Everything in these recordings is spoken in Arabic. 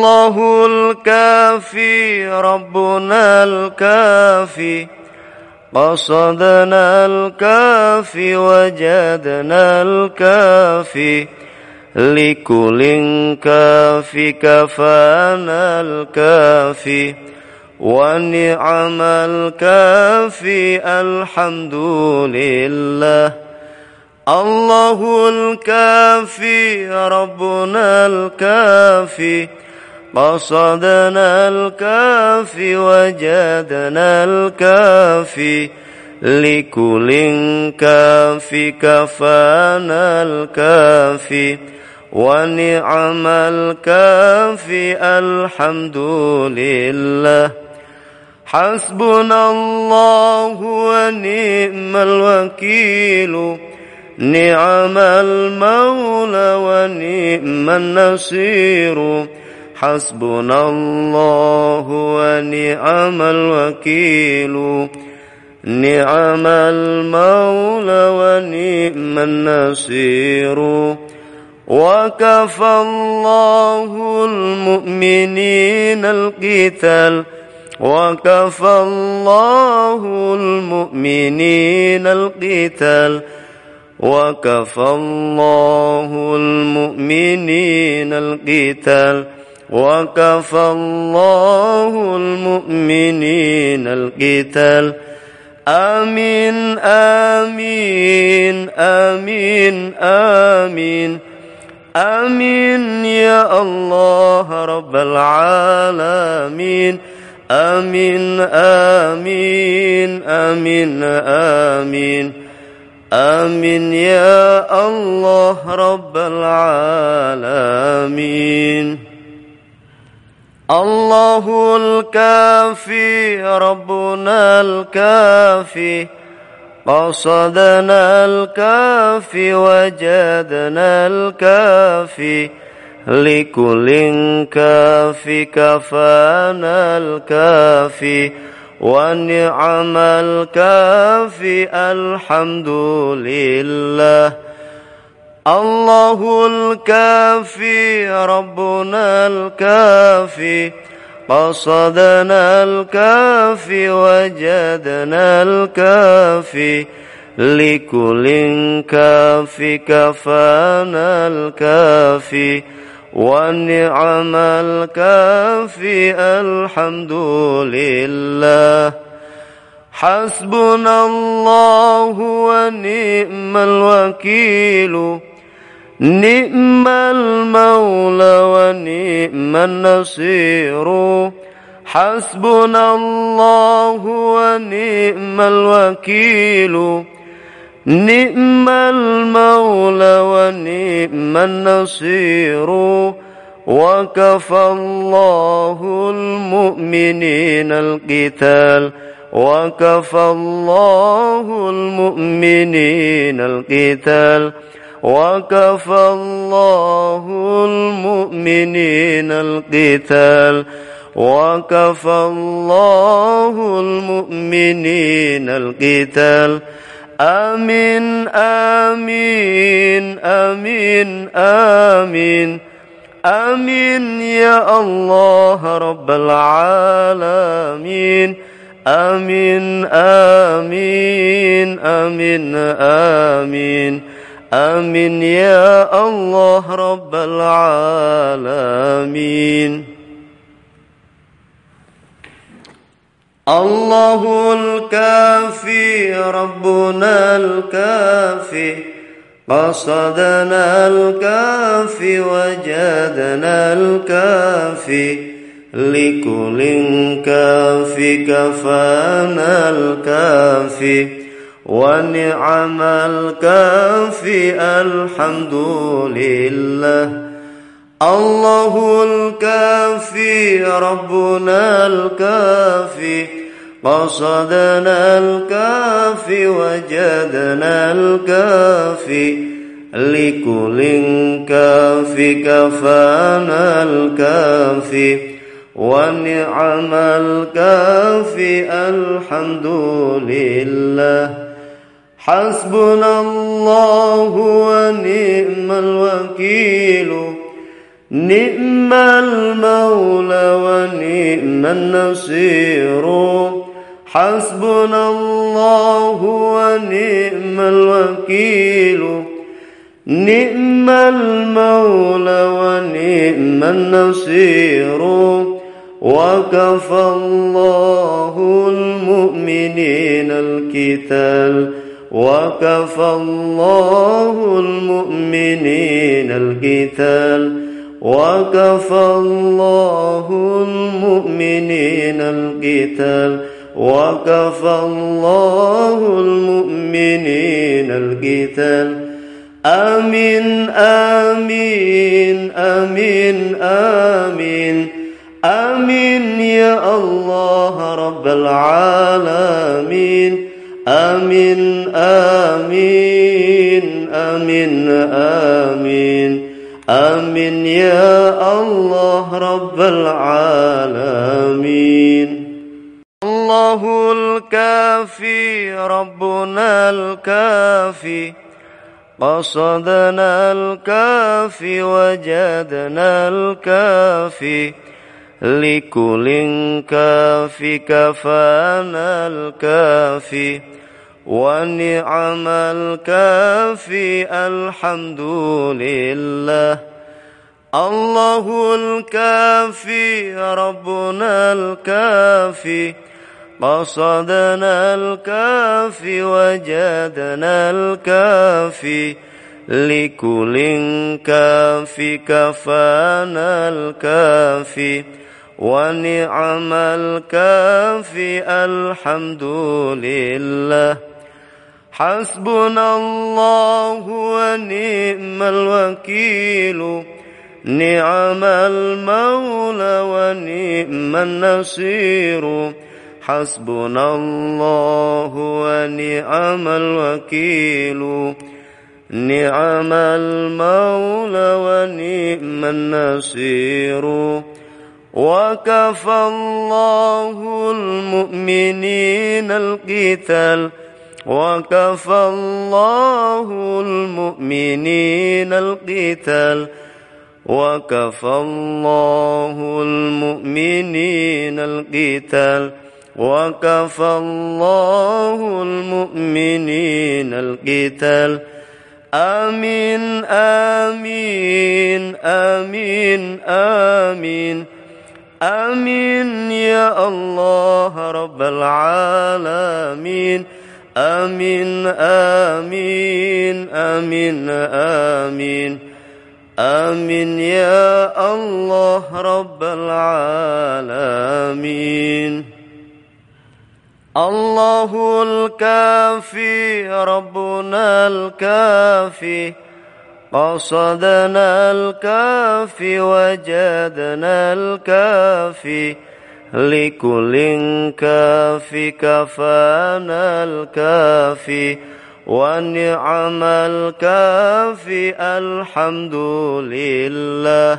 الله الكافي ربنا الكافي. قصدنا الكافي وجدنا الكافي. لكل كافي كفانا الكافي. ونعم الكافي الحمد لله. الله الكافي ربنا الكافي. قصدنا الكافي وجدنا الكافي لكل كافي كفانا الكافي ونعم الكافي الحمد لله. حسبنا الله ونعم الوكيل. نعم المولى ونعم النصير. حسبنا الله ونعم الوكيل. نعم المولى ونعم النصير. وكفى الله المؤمنين القتال. وكفى الله المؤمنين القتال. وكفى الله المؤمنين القتال. وكفى الله المؤمنين القتال. آمين آمين آمين آمين. آمين يا الله رب العالمين. آمين آمين آمين آمين. آمين يا الله رب العالمين. الله الكافي ربنا الكافي. قصدنا الكافي وجدنا الكافي. لكل كافي كفانا الكافي. ونعم الكافي الحمد لله. الله الكافي ربنا الكافي قصدنا الكافي وجدنا الكافي لكل كافي كفانا الكافي ونعم الكافي الحمد لله. حسبنا الله ونعم الوكيل. نعم المولى ونعم النصير حسبنا الله ونعم الوكيل نعم المولى ونعم النصير وكفى الله المؤمنين القتال وكفى الله المؤمنين القتال وكفى الله المؤمنين القتال. وكفى الله المؤمنين القتال. آمين آمين آمين آمين. آمين يا الله رب العالمين. آمين آمين آمين آمين. آمين يا الله رب العالمين. الله الكافي ربنا الكافي قصدنا الكافي وجدنا الكافي لكل كافي كفانا الكافي. ونعم الكافي الحمد لله. الله الكافي ربنا الكافي قصدنا الكافي وجدنا الكافي لكل كافي كفانا الكافي ونعم الكافي الحمد لله. حسبنا الله ونعم الوكيل. نعم المولى ونعم النصير. حسبنا الله ونعم الوكيل. نعم المولى ونعم النصير. وكفى الله المؤمنين القتال. وكفى الله المؤمنين القتال وكفى الله المؤمنين القتال وكفى الله المؤمنين القتال آمين آمين آمين آمين آمين يا الله رب العالمين. آمين آمين آمين آمين. آمين يا الله رب العالمين. الله الكافي ربنا الكافي. قصدنا الكافي وجدنا الكافي. لكل كافي كفانا الكافي ونعم الكافي الحمد لله الله الكافي ربنا الكافي قصدنا الكافي وجدنا الكافي لكل كافي كفانا الكافي ونعم الكافي الحمد لله. حسبنا الله ونعم الوكيل. نعم المولى ونعم النصير. حسبنا الله ونعم الوكيل. نعم المولى ونعم النصير. وكفى الله المؤمنين القتال. وكفى الله المؤمنين القتال. وكفى الله المؤمنين القتال. وكفى الله المؤمنين القتال. آمين آمين آمين آمين. آمين يا الله رب العالمين. آمين آمين آمين آمين. آمين يا الله رب العالمين. الله الكافي ربنا الكافي. قصدنا الكافي وجدنا الكافي لكل كافي كفانا الكافي ونعم الكافي الحمد لله.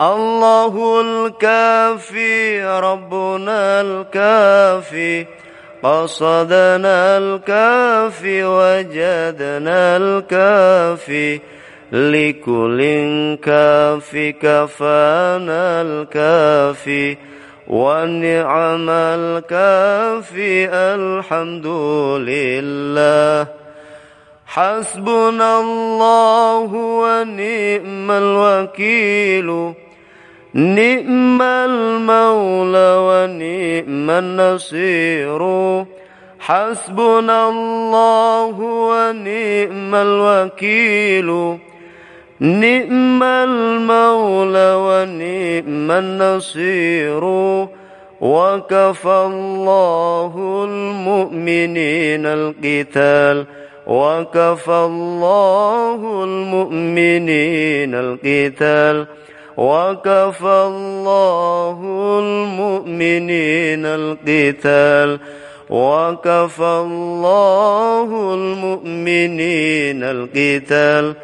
الله الكافي ربنا الكافي. قصدنا الكافي وجدنا الكافي لكل كافي كفانا الكافي ونعم الكافي الحمد لله. حسبنا الله ونعم الوكيل. نعم المولى ونعم النصير حسبنا الله ونعم الوكيل نعم المولى ونعم النصير وكفى الله المؤمنين القتال وكفى الله المؤمنين القتال وكفى الله المؤمنين القتال. وكفى الله المؤمنين القتال.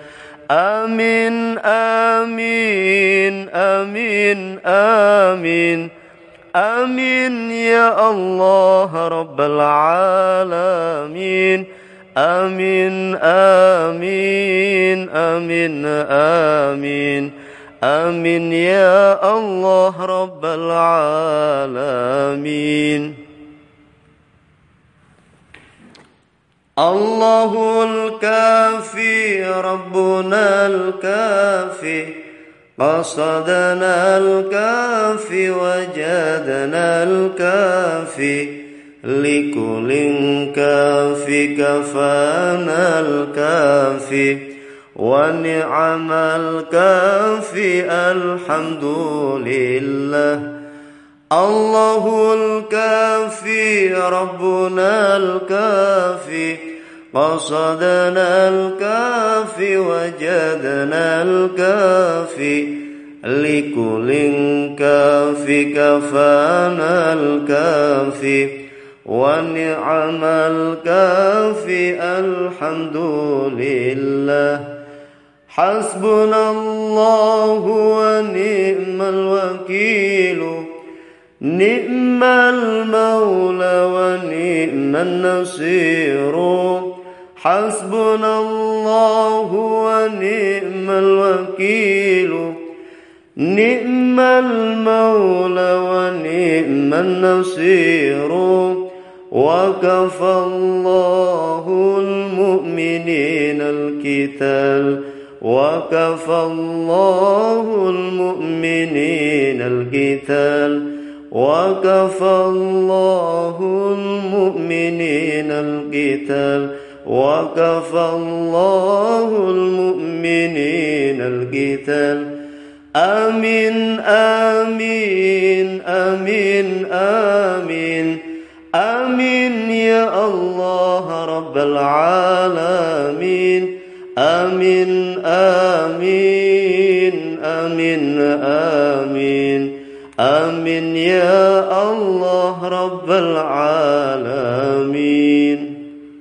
آمين آمين آمين آمين. آمين يا الله رب العالمين. آمين آمين آمين آمين. آمين يا الله رب العالمين. الله الكافي ربنا الكافي قصدنا الكافي وجدنا الكافي لكل كافي كفانا الكافي. ونعم الكافي الحمد لله الله الكافي ربنا الكافي قصدنا الكافي وجدنا الكافي لكل كافي كفانا الكافي ونعم الكافي الحمد لله حسبنا الله ونعم الوكيل. نعم المولى ونعم النصير. حسبنا الله ونعم الوكيل. نعم المولى ونعم النصير. وكفى الله المؤمنين القتال. وكفى الله المؤمنين القتال. وكفى الله المؤمنين القتال. وكفى الله المؤمنين القتال. آمين آمين آمين آمين آمين يا الله رب العالمين. الله رب العالمين.